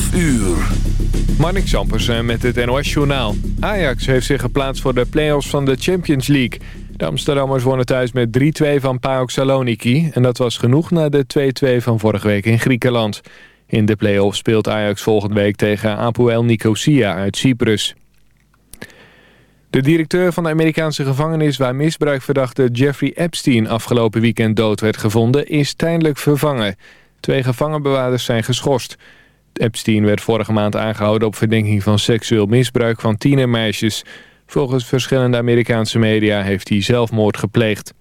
12 uur. Marnik Zampersen met het NOS-journaal. Ajax heeft zich geplaatst voor de play-offs van de Champions League. De Amsterdammers wonnen thuis met 3-2 van PAOK Saloniki... en dat was genoeg na de 2-2 van vorige week in Griekenland. In de play-offs speelt Ajax volgende week tegen Apoel Nicosia uit Cyprus. De directeur van de Amerikaanse gevangenis... waar misbruikverdachte Jeffrey Epstein afgelopen weekend dood werd gevonden... is tijdelijk vervangen. Twee gevangenbewaarders zijn geschorst... Epstein werd vorige maand aangehouden op verdenking van seksueel misbruik van tienermeisjes. Volgens verschillende Amerikaanse media heeft hij zelfmoord gepleegd.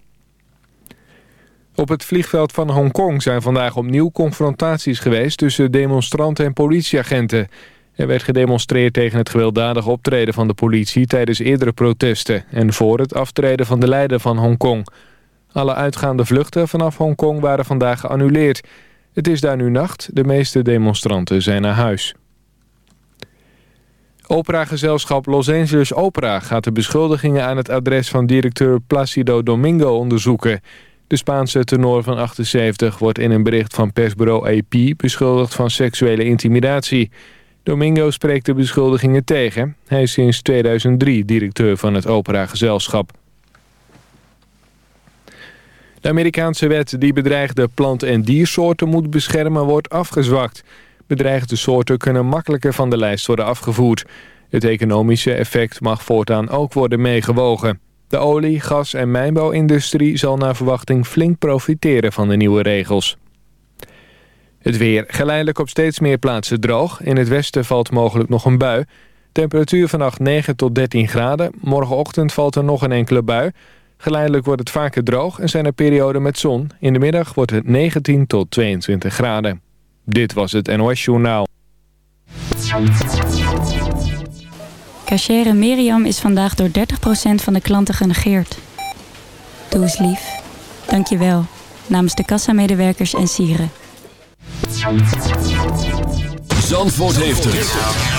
Op het vliegveld van Hongkong zijn vandaag opnieuw confrontaties geweest tussen demonstranten en politieagenten. Er werd gedemonstreerd tegen het gewelddadig optreden van de politie tijdens eerdere protesten en voor het aftreden van de leider van Hongkong. Alle uitgaande vluchten vanaf Hongkong waren vandaag geannuleerd. Het is daar nu nacht. De meeste demonstranten zijn naar huis. Operagezelschap Los Angeles Opera gaat de beschuldigingen aan het adres van directeur Placido Domingo onderzoeken. De Spaanse tenor van 78 wordt in een bericht van persbureau AP beschuldigd van seksuele intimidatie. Domingo spreekt de beschuldigingen tegen. Hij is sinds 2003 directeur van het operagezelschap. De Amerikaanse wet die bedreigde plant- en diersoorten moet beschermen wordt afgezwakt. Bedreigde soorten kunnen makkelijker van de lijst worden afgevoerd. Het economische effect mag voortaan ook worden meegewogen. De olie-, gas- en mijnbouwindustrie zal naar verwachting flink profiteren van de nieuwe regels. Het weer geleidelijk op steeds meer plaatsen droog. In het westen valt mogelijk nog een bui. Temperatuur vannacht 9 tot 13 graden. Morgenochtend valt er nog een enkele bui. Geleidelijk wordt het vaker droog en zijn er perioden met zon. In de middag wordt het 19 tot 22 graden. Dit was het NOS Journaal. Cachere Miriam is vandaag door 30% van de klanten genegeerd. Doe eens lief. Dank je wel. Namens de kassamedewerkers en sieren. Zandvoort heeft het.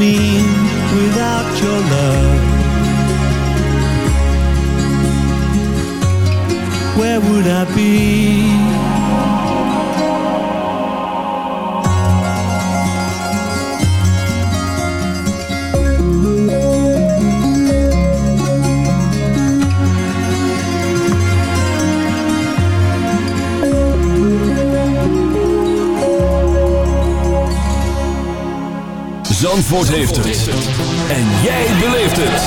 without your love? Where would I be? Zandvoort heeft het. En jij beleeft het.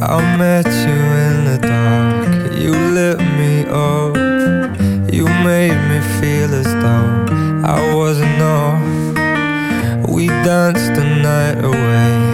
I met you in the dark. You lit me up. You made me feel as though I wasn't off. We danced the night away.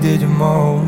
needed you most.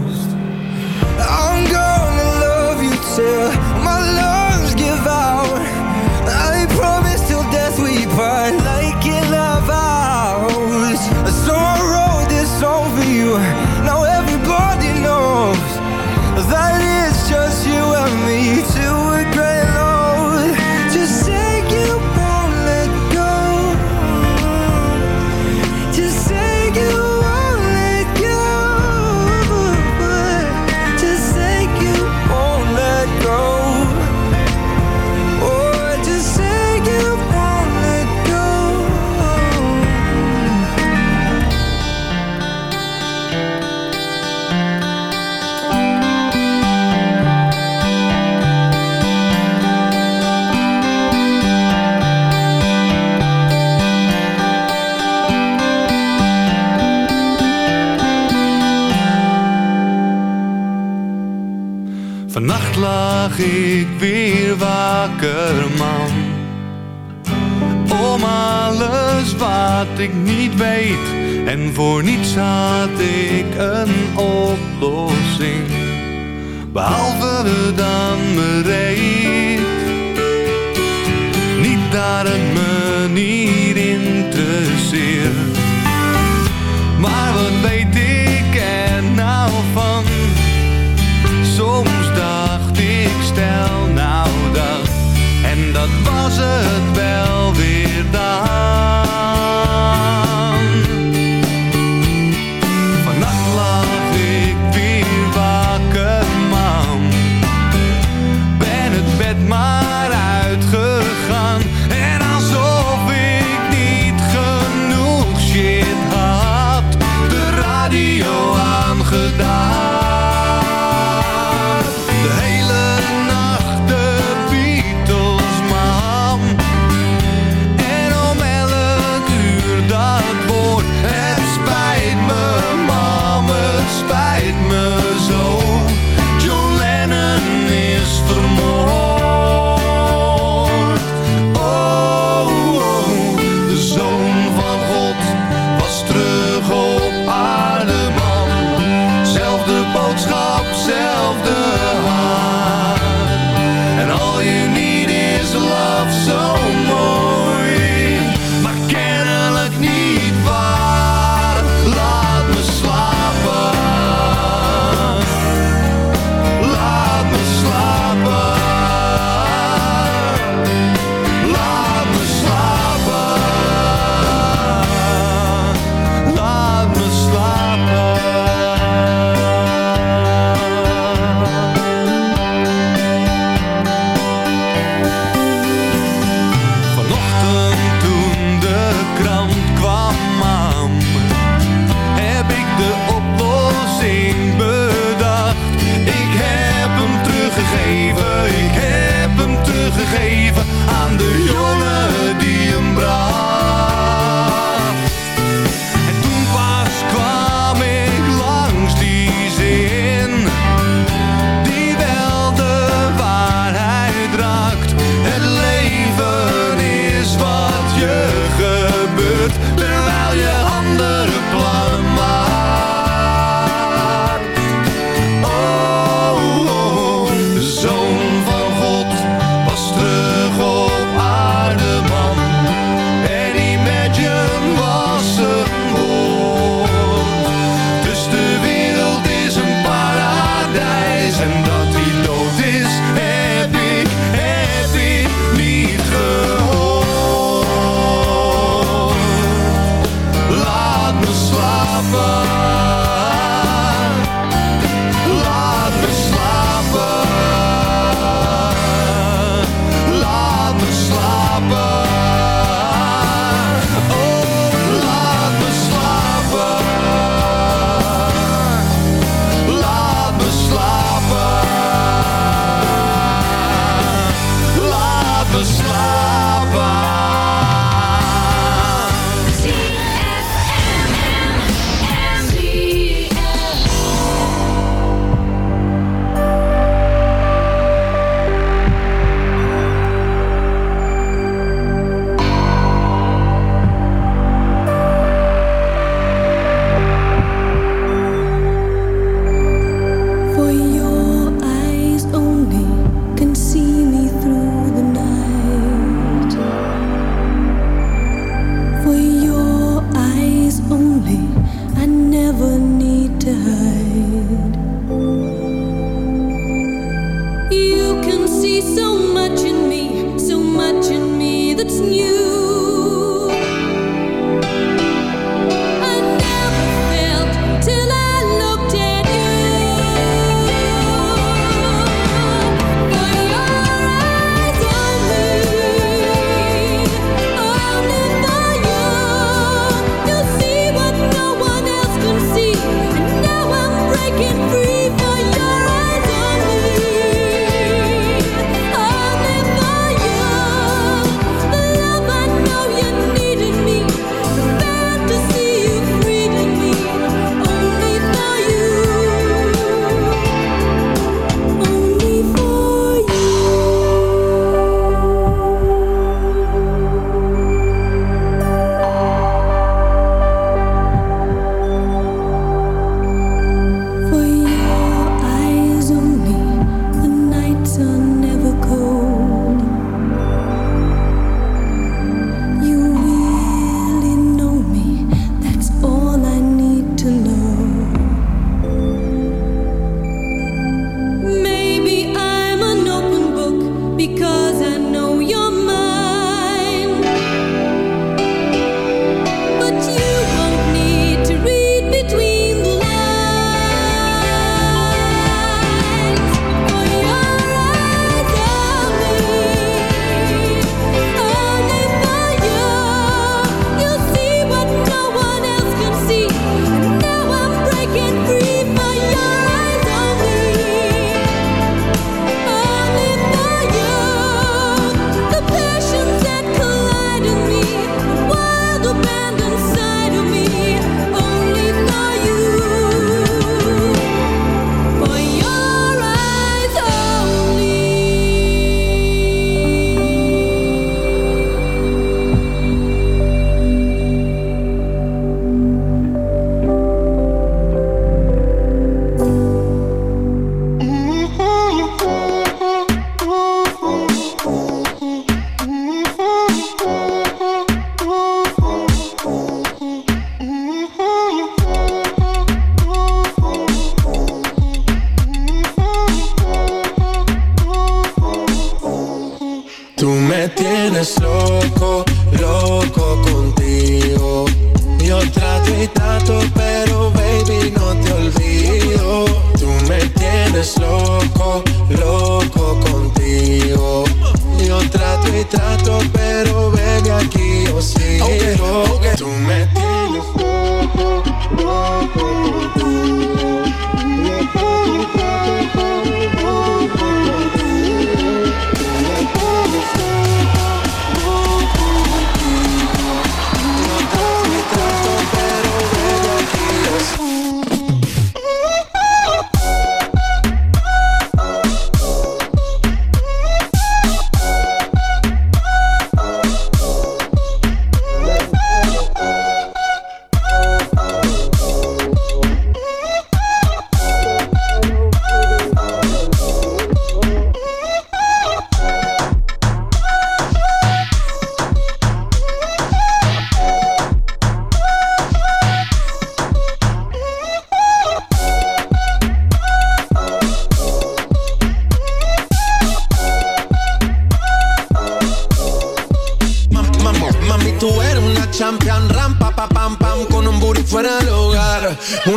sevdan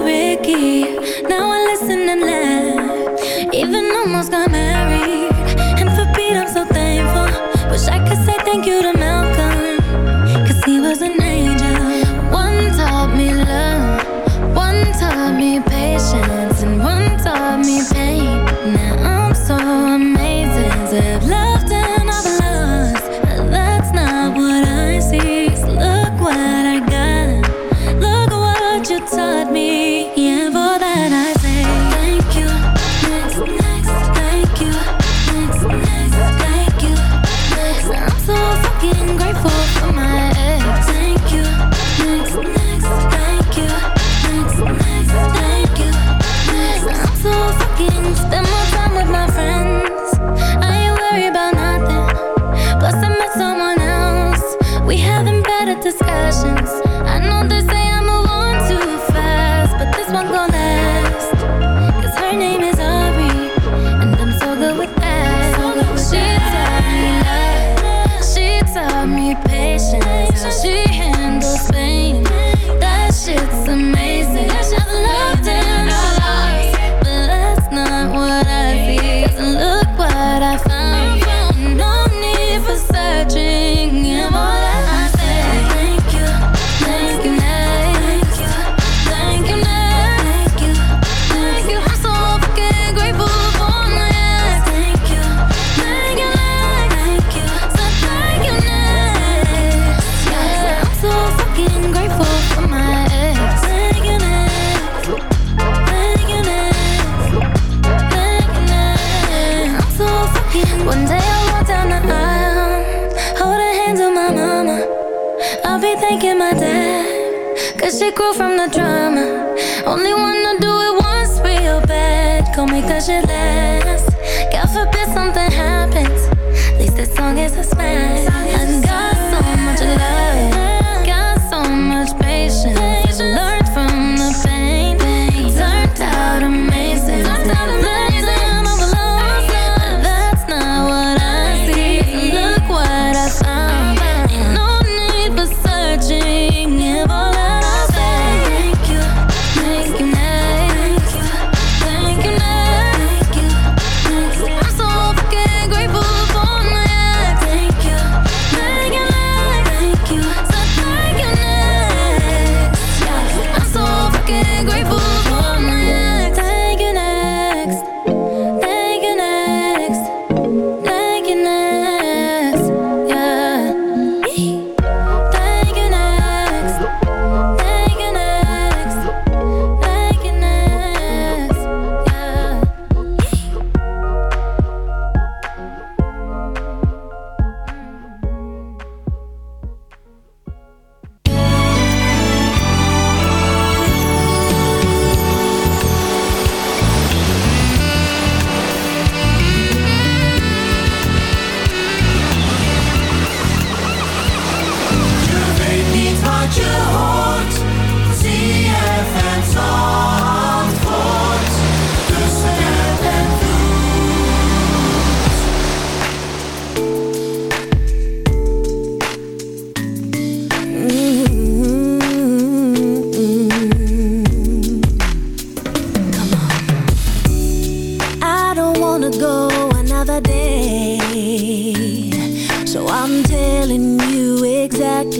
Now I listen and learn. Even almost got married. And for Pete I'm so thankful. Wish I could taking my time Cause she grew from the drama. Only wanna do it once real bad. Call me cause shit lasts God forbid something happens. At least as long as I smash. I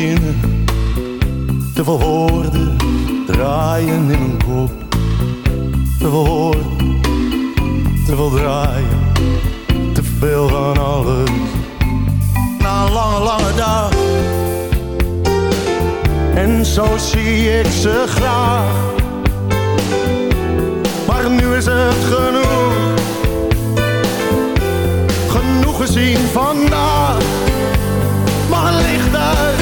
Zinnen, te draaien in mijn kop. Te veel woorden, te veel draaien, te veel van alles. Na een lange, lange dag. En zo zie ik ze graag. Maar nu is het genoeg. Genoeg gezien vandaag. Het licht uit,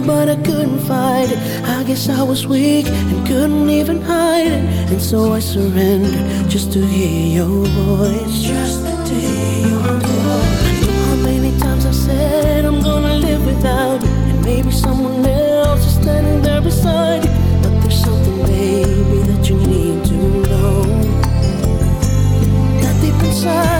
you, but I couldn't fight it. I guess I was weak and couldn't even hide it. And so I surrendered just to hear your voice. Just to hear your voice. I know how many times I've said I'm gonna live without you. And maybe someone else is standing there beside you. But there's something, baby, that you need to know. That deep inside.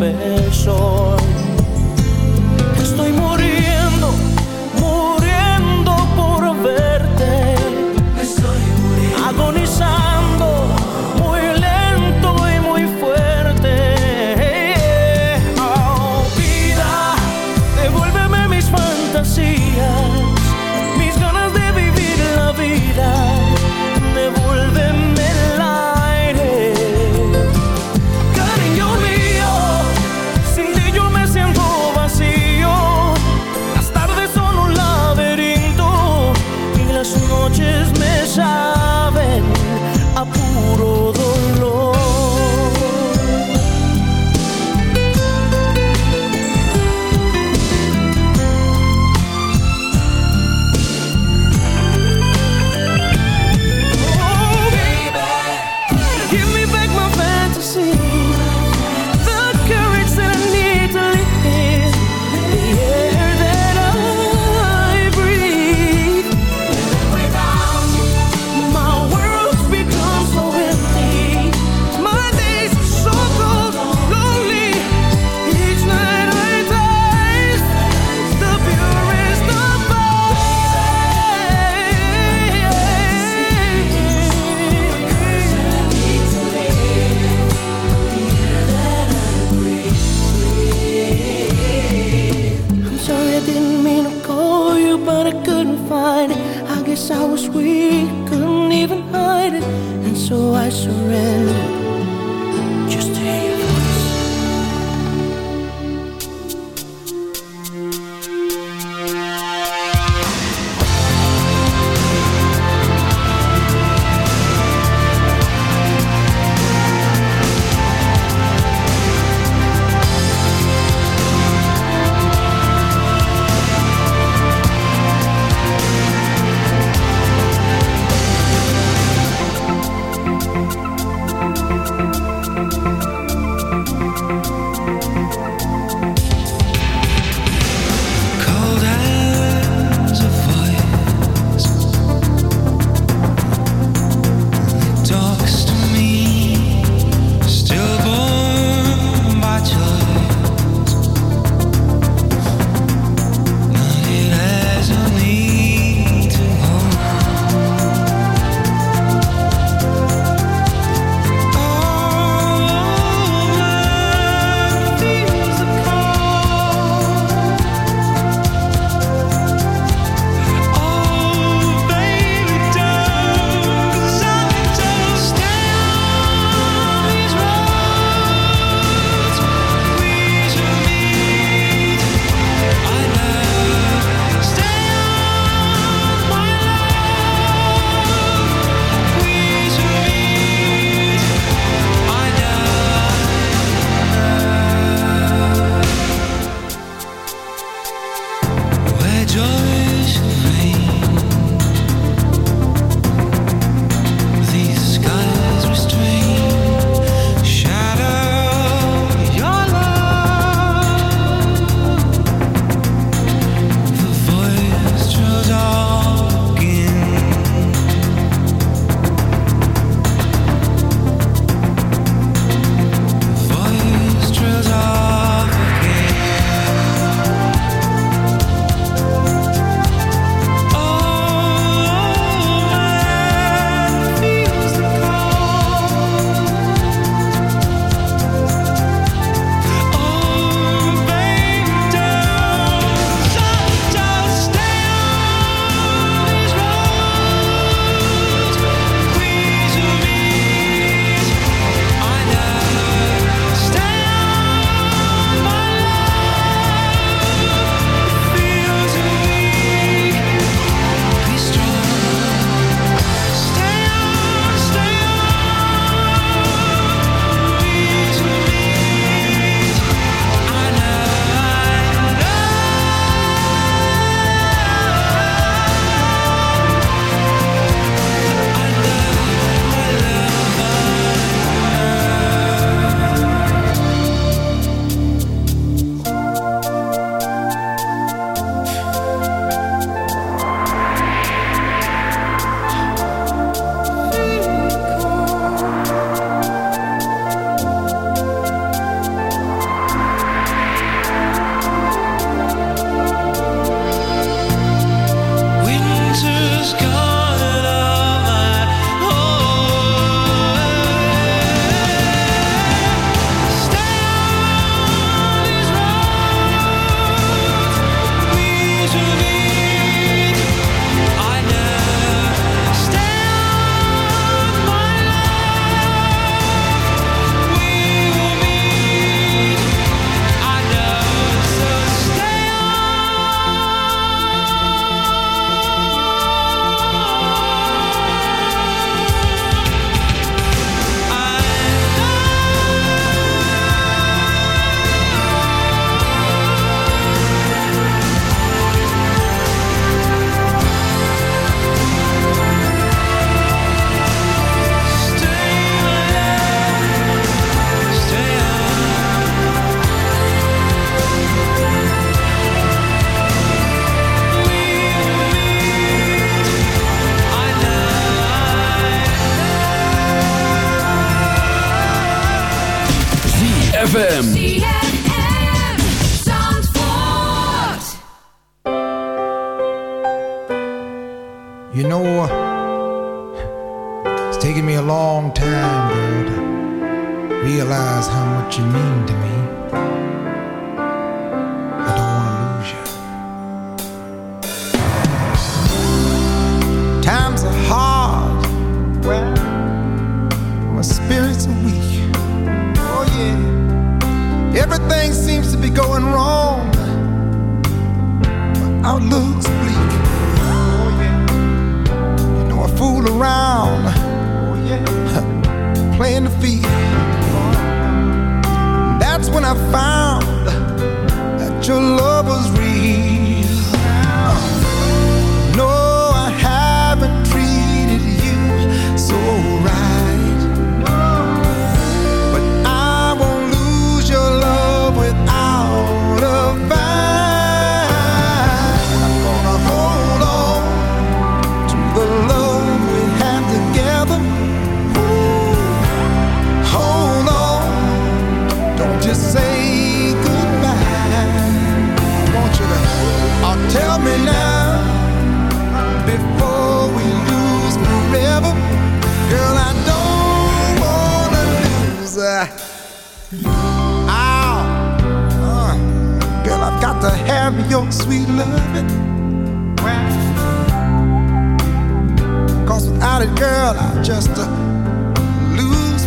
没说。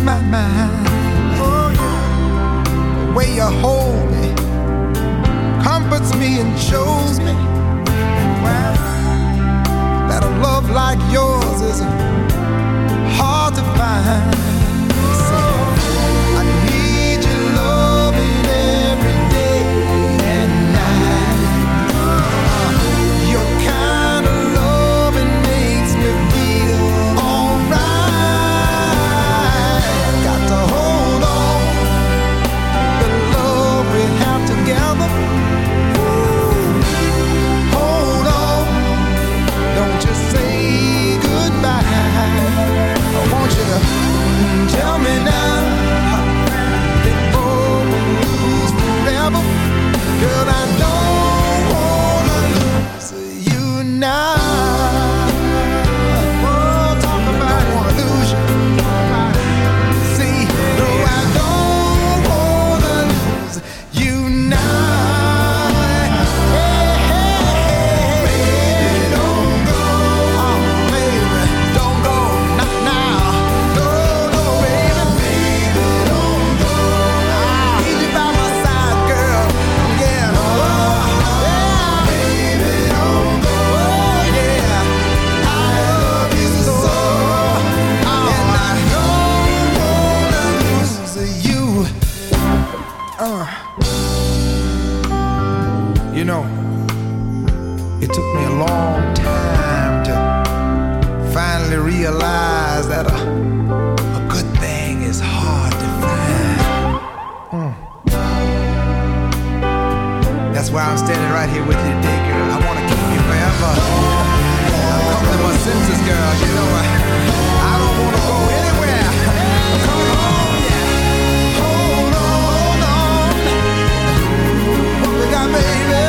my mind. Oh, yeah. The way you hold me comforts me and shows me wow, that a love like yours is hard to find. today, girl. I wanna keep you forever. I'm coming to my senses, girl. You know I, I don't wanna go anywhere. Come. Hold on, hold on. Baby.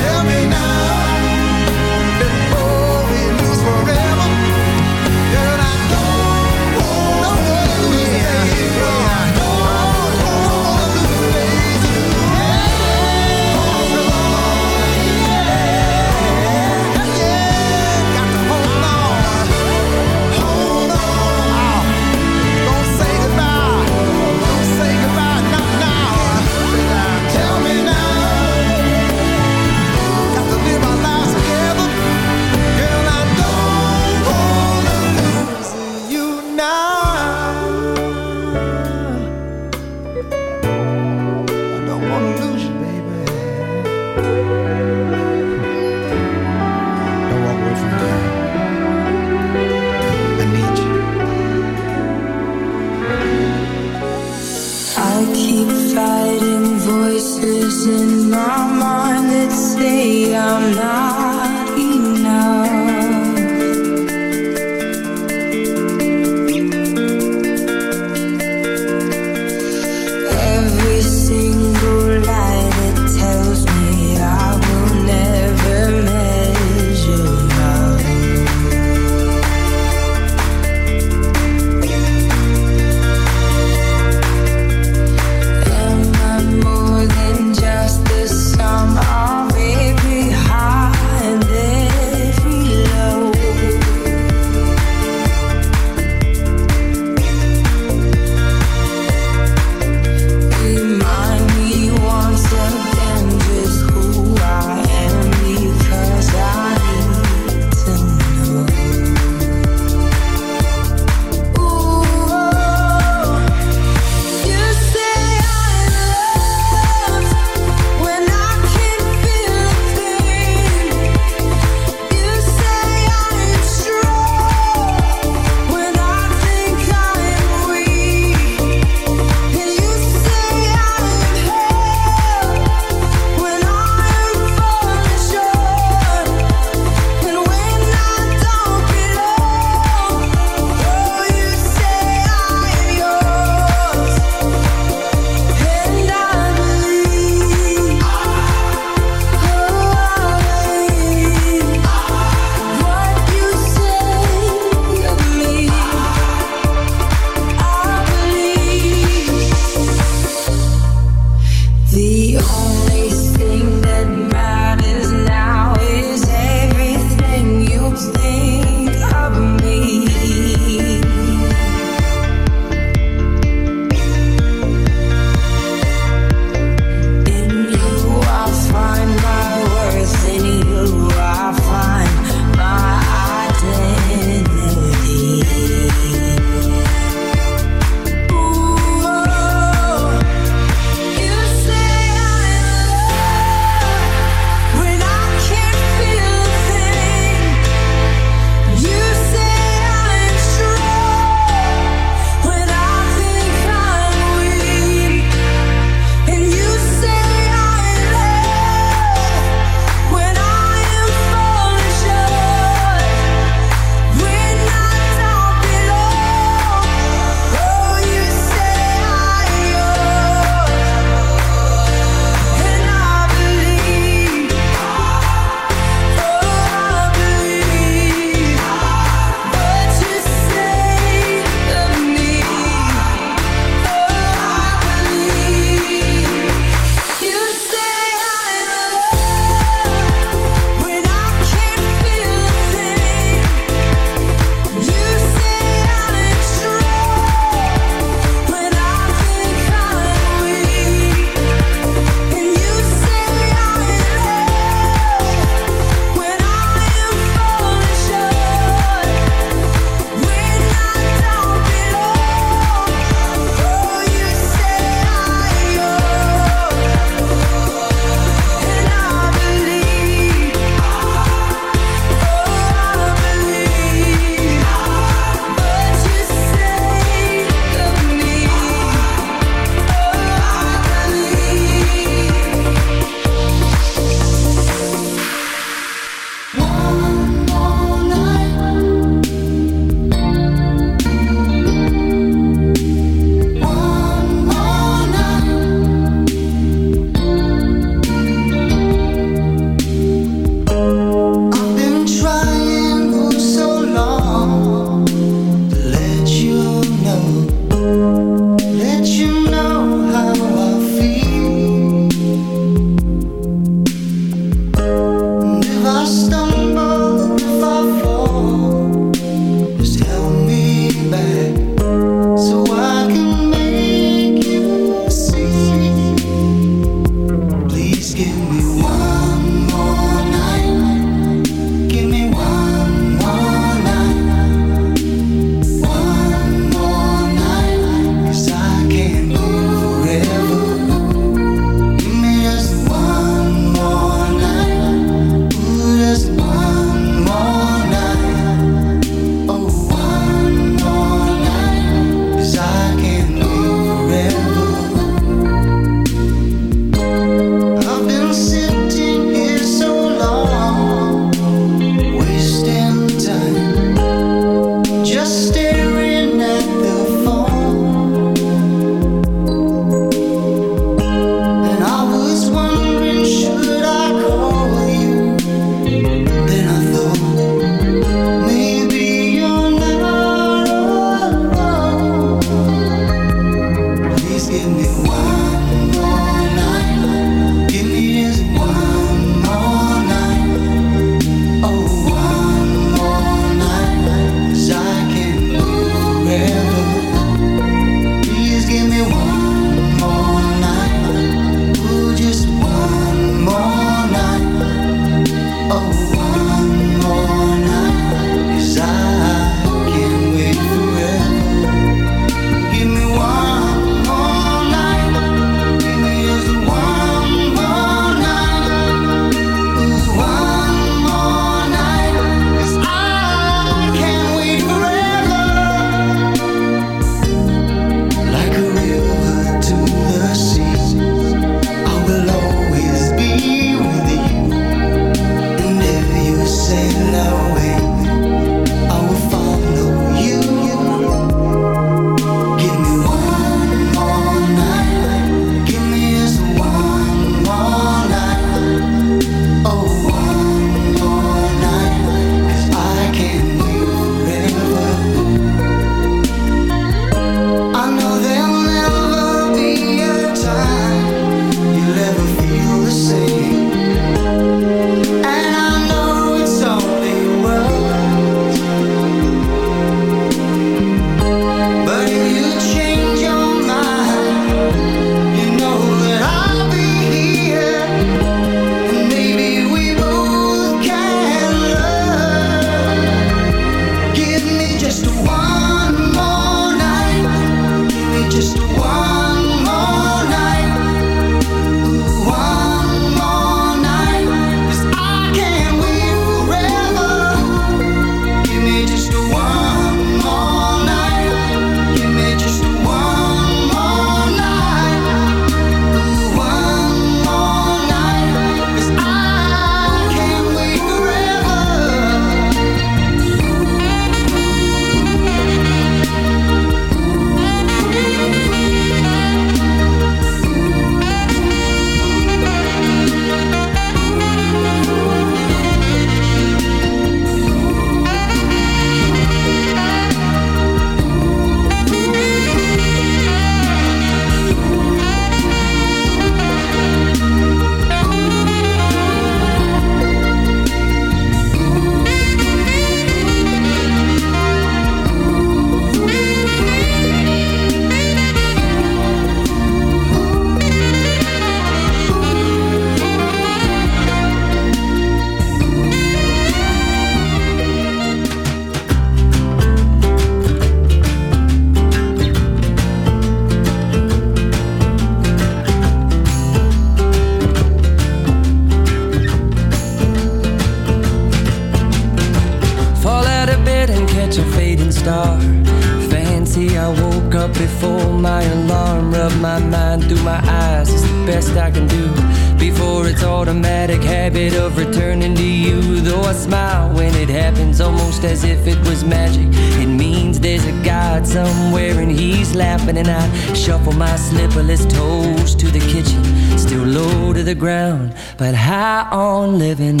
but high on living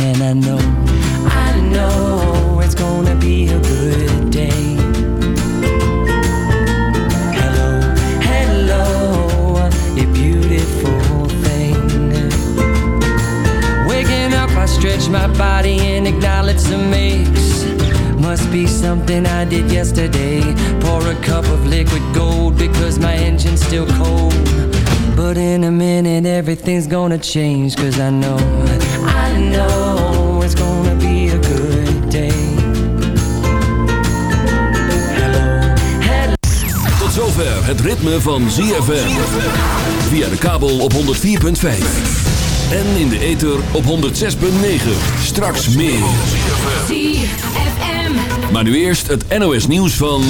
change cause I know I know it's gonna be a good day. Hello, hello. Tot zover het ritme van ZFM Via de kabel op 104.5 En in de ether op 106.9 Straks meer. ZFM Maar nu eerst het NOS nieuws van...